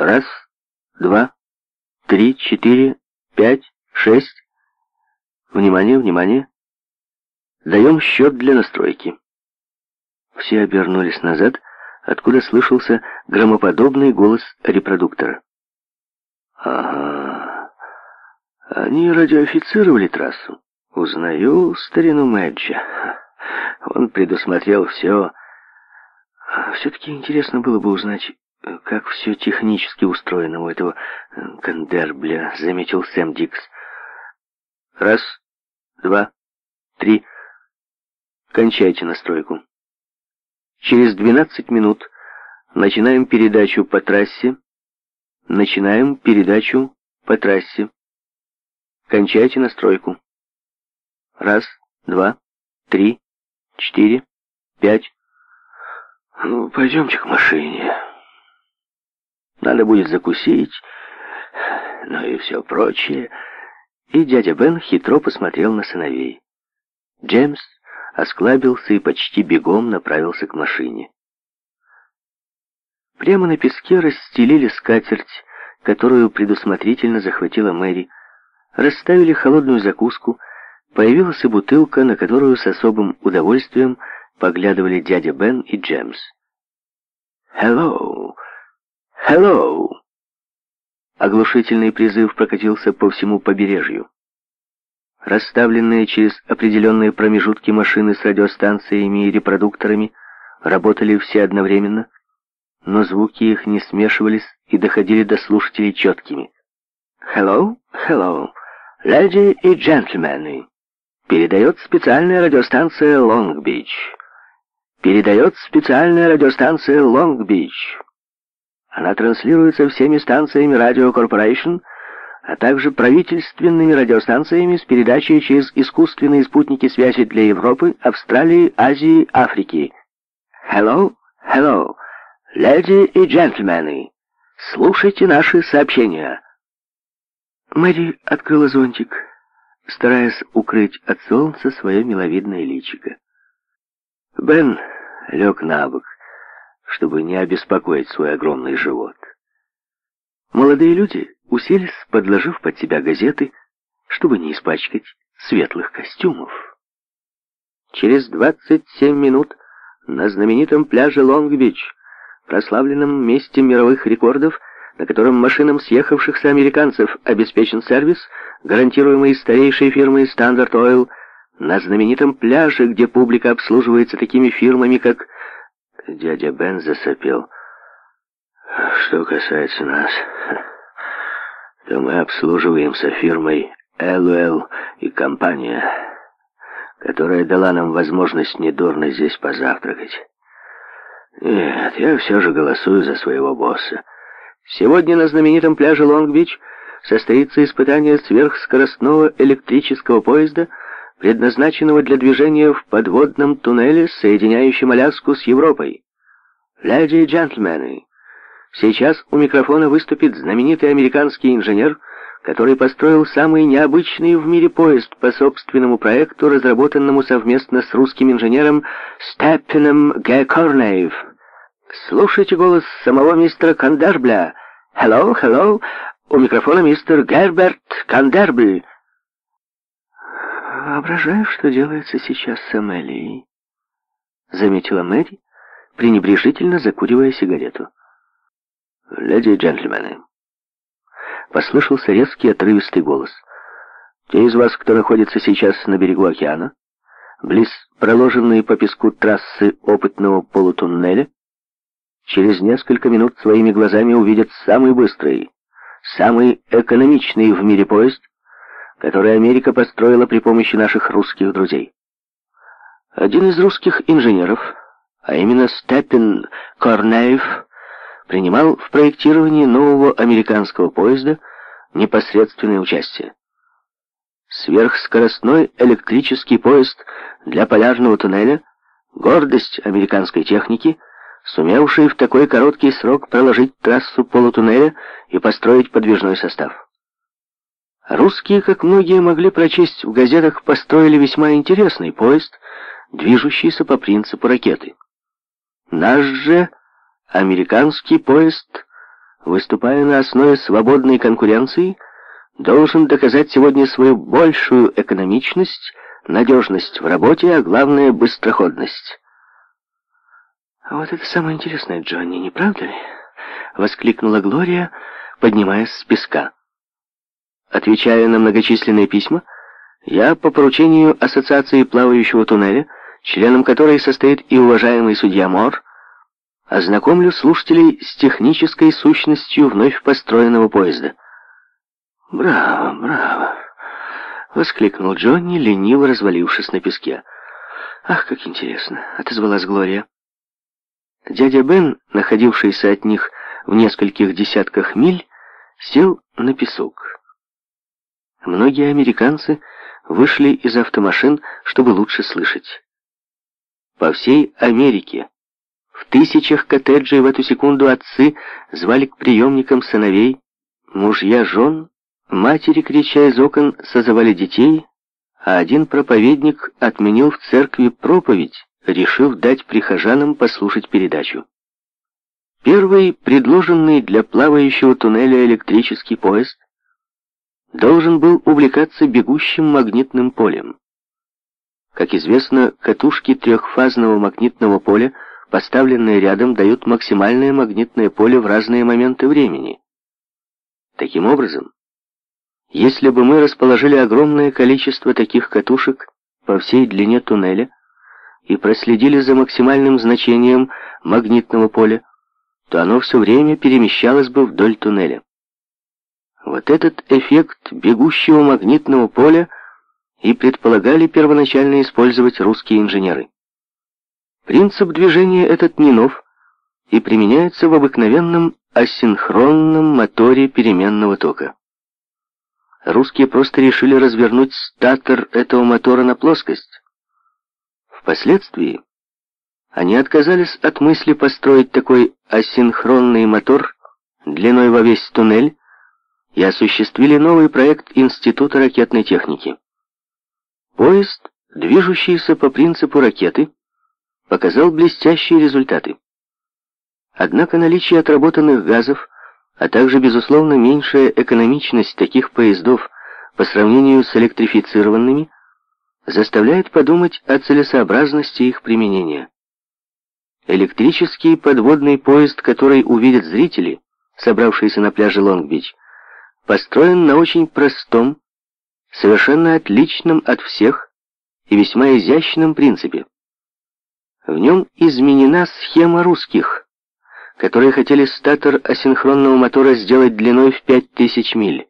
Раз, два, три, четыре, пять, шесть. Внимание, внимание. Даем счет для настройки. Все обернулись назад, откуда слышался громоподобный голос репродуктора. Ага, они радиоофицировали трассу. Узнаю старину Мэджа. Он предусмотрел все. А Все-таки интересно было бы узнать, Э, «Как все технически устроено у этого э, Кандербля», — заметил Сэм Дикс. «Раз, два, три. Кончайте настройку. Через 12 минут начинаем передачу по трассе. Начинаем передачу по трассе. Кончайте настройку. Раз, два, три, четыре, пять. Ну, пойдемте к машине». Надо будет закусить, ну и все прочее. И дядя Бен хитро посмотрел на сыновей. Джеймс осклабился и почти бегом направился к машине. Прямо на песке расстелили скатерть, которую предусмотрительно захватила Мэри. Расставили холодную закуску, появилась и бутылка, на которую с особым удовольствием поглядывали дядя Бен и Джеймс. «Hello!» «Hello!» Оглушительный призыв прокатился по всему побережью. Расставленные через определенные промежутки машины с радиостанциями и репродукторами работали все одновременно, но звуки их не смешивались и доходили до слушателей четкими. «Hello, hello, леди и джентльмены!» Передает специальная радиостанция «Лонг-Бич». Передает специальная радиостанция «Лонг-Бич». Она транслируется всеми станциями Radio Corporation, а также правительственными радиостанциями с передачей через искусственные спутники связи для Европы, Австралии, Азии, Африки. Hello, hello, леди и джентльмены, слушайте наши сообщения. Мэри открыла зонтик, стараясь укрыть от солнца свое миловидное личико. Бен лег на бок чтобы не обеспокоить свой огромный живот. Молодые люди уселись, подложив под себя газеты, чтобы не испачкать светлых костюмов. Через 27 минут на знаменитом пляже Лонг-Бич, прославленном месте мировых рекордов, на котором машинам съехавшихся американцев обеспечен сервис, гарантируемый старейшей фирмой Standard Oil, на знаменитом пляже, где публика обслуживается такими фирмами, как Дядя Бен засопел. Что касается нас, то мы обслуживаемся фирмой Элуэл и компания, которая дала нам возможность недурно здесь позавтракать. Нет, я все же голосую за своего босса. Сегодня на знаменитом пляже Лонг-Бич состоится испытание сверхскоростного электрического поезда — предназначенного для движения в подводном туннеле, соединяющем Аляску с Европой. Леди и джентльмены, сейчас у микрофона выступит знаменитый американский инженер, который построил самый необычный в мире поезд по собственному проекту, разработанному совместно с русским инженером Степпеном Г. Корнеев. Слушайте голос самого мистера Кандербля. «Hello, hello!» У микрофона мистер Герберт Кандербль. «Воображаю, что делается сейчас с Амелией», — заметила Мэри, пренебрежительно закуривая сигарету. «Леди и джентльмены», — послышался резкий отрывистый голос. «Те из вас, кто находится сейчас на берегу океана, близ проложенной по песку трассы опытного полутуннеля, через несколько минут своими глазами увидят самый быстрый, самый экономичный в мире поезд, который Америка построила при помощи наших русских друзей. Один из русских инженеров, а именно Степпен Корнеев, принимал в проектировании нового американского поезда непосредственное участие. Сверхскоростной электрический поезд для полярного туннеля — гордость американской техники, сумевший в такой короткий срок проложить трассу полутуннеля и построить подвижной состав. Русские, как многие могли прочесть в газетах, построили весьма интересный поезд, движущийся по принципу ракеты. Наш же американский поезд, выступая на основе свободной конкуренции, должен доказать сегодня свою большую экономичность, надежность в работе, а главное — быстроходность. «А вот это самое интересное, Джонни, не правда ли?» — воскликнула Глория, поднимаясь с песка. Отвечая на многочисленные письма, я по поручению Ассоциации плавающего туннеля, членом которой состоит и уважаемый судья Мор, ознакомлю слушателей с технической сущностью вновь построенного поезда. «Браво, браво!» — воскликнул Джонни, лениво развалившись на песке. «Ах, как интересно!» — отозвалась Глория. Дядя Бен, находившийся от них в нескольких десятках миль, сел на песок. Многие американцы вышли из автомашин, чтобы лучше слышать. По всей Америке в тысячах коттеджей в эту секунду отцы звали к приемникам сыновей, мужья жен, матери, крича из окон, созывали детей, а один проповедник отменил в церкви проповедь, решив дать прихожанам послушать передачу. Первый предложенный для плавающего туннеля электрический поезд должен был увлекаться бегущим магнитным полем. Как известно, катушки трехфазного магнитного поля, поставленные рядом, дают максимальное магнитное поле в разные моменты времени. Таким образом, если бы мы расположили огромное количество таких катушек по всей длине туннеля и проследили за максимальным значением магнитного поля, то оно все время перемещалось бы вдоль туннеля. Вот этот эффект бегущего магнитного поля и предполагали первоначально использовать русские инженеры. Принцип движения этот не нов и применяется в обыкновенном асинхронном моторе переменного тока. Русские просто решили развернуть статор этого мотора на плоскость. Впоследствии они отказались от мысли построить такой асинхронный мотор длиной во весь туннель, и осуществили новый проект Института ракетной техники. Поезд, движущийся по принципу ракеты, показал блестящие результаты. Однако наличие отработанных газов, а также, безусловно, меньшая экономичность таких поездов по сравнению с электрифицированными, заставляет подумать о целесообразности их применения. Электрический подводный поезд, который увидят зрители, собравшиеся на пляже Лонг-Бич, построен на очень простом, совершенно отличном от всех и весьма изящном принципе. В нем изменена схема русских, которые хотели статор асинхронного мотора сделать длиной в 5000 миль.